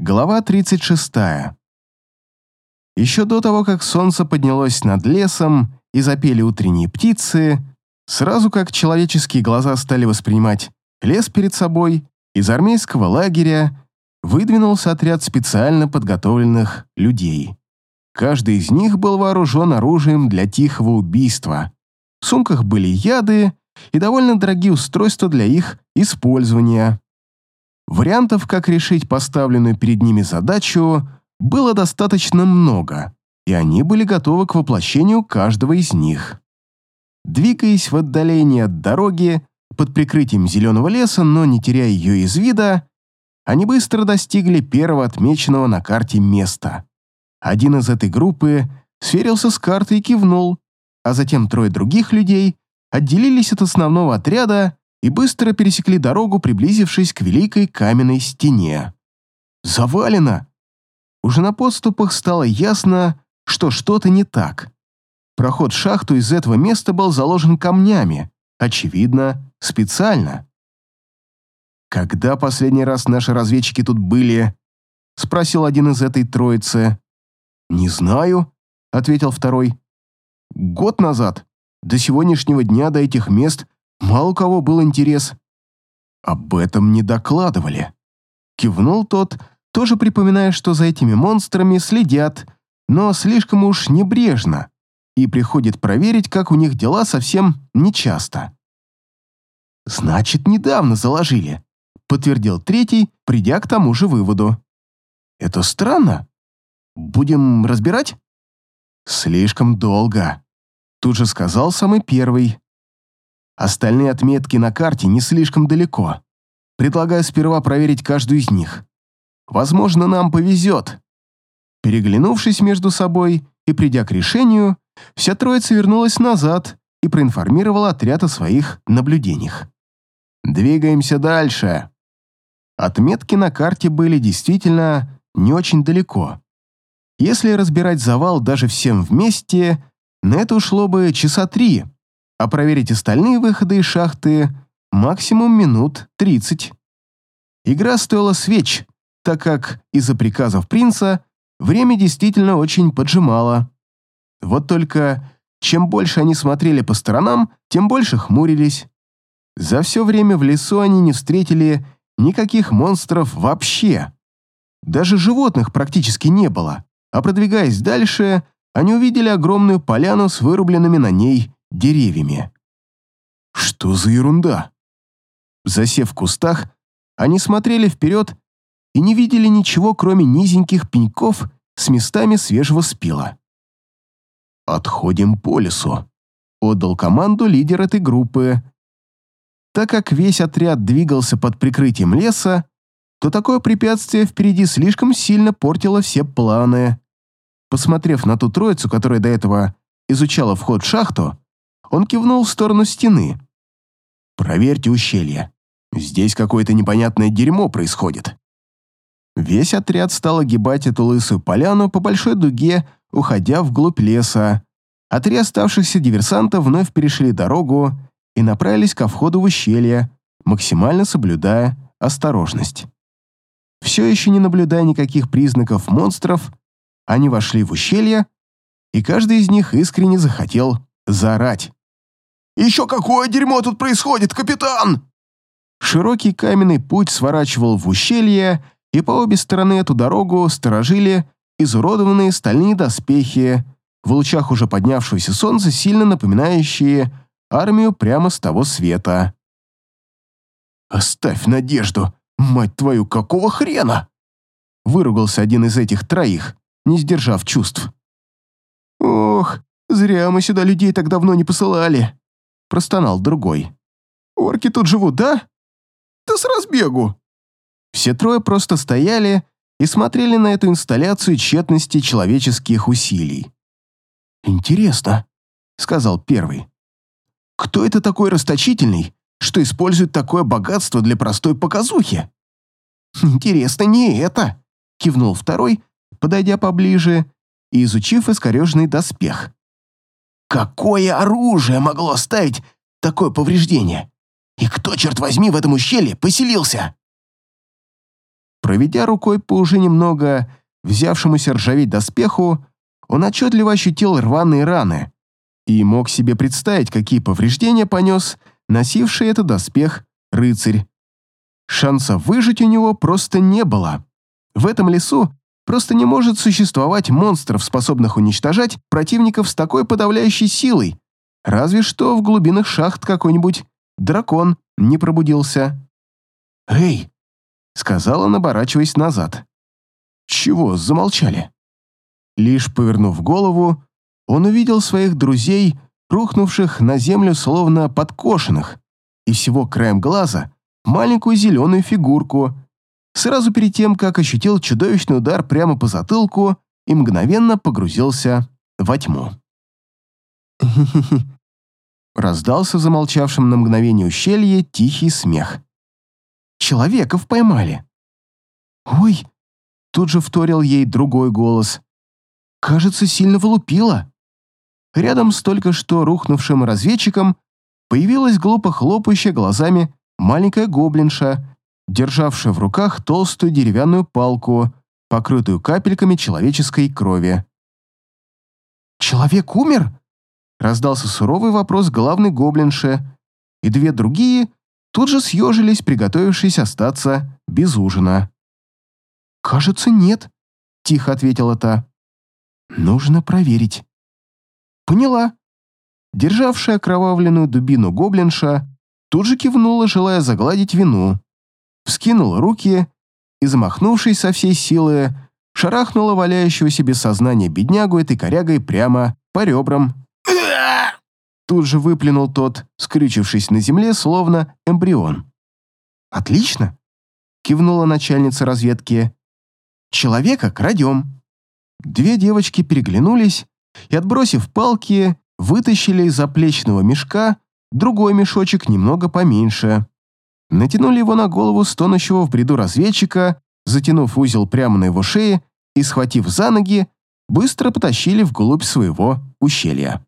Глава 36. Еще до того, как солнце поднялось над лесом и запели утренние птицы, сразу как человеческие глаза стали воспринимать лес перед собой, из армейского лагеря выдвинулся отряд специально подготовленных людей. Каждый из них был вооружен оружием для тихого убийства. В сумках были яды и довольно дорогие устройства для их использования. Вариантов, как решить поставленную перед ними задачу, было достаточно много, и они были готовы к воплощению каждого из них. Двигаясь в отдалении от дороги, под прикрытием зеленого леса, но не теряя ее из вида, они быстро достигли первого отмеченного на карте места. Один из этой группы сверился с картой и кивнул, а затем трое других людей отделились от основного отряда и быстро пересекли дорогу, приблизившись к великой каменной стене. Завалено! Уже на подступах стало ясно, что что-то не так. Проход в шахту из этого места был заложен камнями, очевидно, специально. «Когда последний раз наши разведчики тут были?» — спросил один из этой троицы. «Не знаю», — ответил второй. «Год назад. До сегодняшнего дня до этих мест Мало у кого был интерес. Об этом не докладывали. Кивнул тот, тоже припоминая, что за этими монстрами следят, но слишком уж небрежно, и приходит проверить, как у них дела совсем нечасто. «Значит, недавно заложили», — подтвердил третий, придя к тому же выводу. «Это странно. Будем разбирать?» «Слишком долго», — тут же сказал самый первый. Остальные отметки на карте не слишком далеко. Предлагаю сперва проверить каждую из них. Возможно, нам повезет. Переглянувшись между собой и придя к решению, вся троица вернулась назад и проинформировала отряд о своих наблюдениях. Двигаемся дальше. Отметки на карте были действительно не очень далеко. Если разбирать завал даже всем вместе, на это ушло бы часа три, а проверить остальные выходы из шахты максимум минут 30. Игра стоила свеч, так как из-за приказов принца время действительно очень поджимало. Вот только чем больше они смотрели по сторонам, тем больше хмурились. За все время в лесу они не встретили никаких монстров вообще. Даже животных практически не было, а продвигаясь дальше, они увидели огромную поляну с вырубленными на ней деревьями. Что за ерунда? Засев в кустах, они смотрели вперед и не видели ничего, кроме низеньких пеньков с местами свежего спила. «Отходим по лесу», — отдал команду лидер этой группы. Так как весь отряд двигался под прикрытием леса, то такое препятствие впереди слишком сильно портило все планы. Посмотрев на ту троицу, которая до этого изучала вход в шахту, он кивнул в сторону стены. «Проверьте ущелье. Здесь какое-то непонятное дерьмо происходит». Весь отряд стал огибать эту лысую поляну по большой дуге, уходя вглубь леса, а три оставшихся диверсанта вновь перешли дорогу и направились ко входу в ущелье, максимально соблюдая осторожность. Все еще не наблюдая никаких признаков монстров, они вошли в ущелье, и каждый из них искренне захотел заорать. Еще какое дерьмо тут происходит, капитан!» Широкий каменный путь сворачивал в ущелье, и по обе стороны эту дорогу сторожили изуродованные стальные доспехи, в лучах уже поднявшегося солнца, сильно напоминающие армию прямо с того света. «Оставь надежду! Мать твою, какого хрена?» Выругался один из этих троих, не сдержав чувств. «Ох, зря мы сюда людей так давно не посылали!» Простонал другой. «Орки тут живут, да? Да с разбегу!» Все трое просто стояли и смотрели на эту инсталляцию тщетности человеческих усилий. «Интересно», — сказал первый. «Кто это такой расточительный, что использует такое богатство для простой показухи?» «Интересно не это», — кивнул второй, подойдя поближе и изучив искореженный доспех. Какое оружие могло оставить такое повреждение? И кто, черт возьми, в этом ущелье поселился? Проведя рукой по уже немного взявшемуся ржаветь доспеху, он отчетливо ощутил рваные раны и мог себе представить, какие повреждения понес носивший этот доспех рыцарь. Шанса выжить у него просто не было. В этом лесу просто не может существовать монстров, способных уничтожать противников с такой подавляющей силой, разве что в глубинах шахт какой-нибудь дракон не пробудился. «Эй!» — сказал он, оборачиваясь назад. «Чего замолчали?» Лишь повернув голову, он увидел своих друзей, рухнувших на землю словно подкошенных, и всего краем глаза маленькую зеленую фигурку, сразу перед тем, как ощутил чудовищный удар прямо по затылку и мгновенно погрузился во тьму. Раздался в замолчавшем на мгновение ущелье тихий смех. «Человеков поймали!» «Ой!» Тут же вторил ей другой голос. «Кажется, сильно вылупила!» Рядом с только что рухнувшим разведчиком появилась глупо хлопающая глазами маленькая гоблинша, державшая в руках толстую деревянную палку, покрытую капельками человеческой крови. «Человек умер?» — раздался суровый вопрос главной гоблинши, и две другие тут же съежились, приготовившись остаться без ужина. «Кажется, нет», — тихо ответила та. «Нужно проверить». «Поняла». Державшая окровавленную дубину гоблинша тут же кивнула, желая загладить вину. Вскинула руки и, замахнувшись со всей силы, шарахнула валяющегося без сознания беднягу этой корягой прямо по ребрам. Тут же выплюнул тот, скрючившись на земле, словно эмбрион. «Отлично!» — кивнула начальница разведки. «Человека крадем». Две девочки переглянулись и, отбросив палки, вытащили из заплечного мешка другой мешочек немного поменьше. Натянули его на голову стонущего в бреду разведчика, затянув узел прямо на его шее и, схватив за ноги, быстро потащили вглубь своего ущелья.